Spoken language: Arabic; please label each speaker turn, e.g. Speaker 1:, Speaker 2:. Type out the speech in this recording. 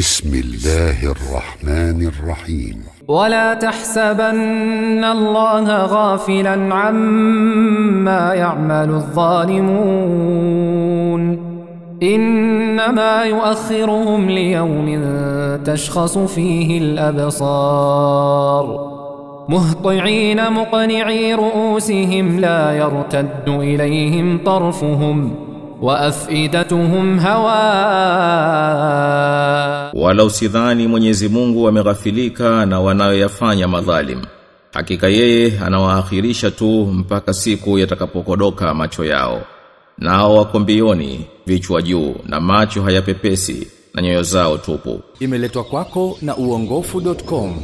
Speaker 1: بسم الله الرحمن الرحيم.
Speaker 2: ولا تحسبن الله غافلا عما يعمل الظالمون. إنما يؤخرهم ليوم تشخص فيه الأبصار. مهطعين مقنعي رؤوسهم لا يرتد إليهم طرفهم وأفئدتهم هواء
Speaker 3: Wala usidhani Mwenyezi Mungu ameghafilika na wanayoyafanya madhalim. Hakika yeye anawaakhirisha tu mpaka siku yatakapokodoka macho yao. Nao wako mbioni, vichwa juu na macho hayapepesi na nyoyo zao tupu.
Speaker 4: Imeletwa kwako na uongofu.com.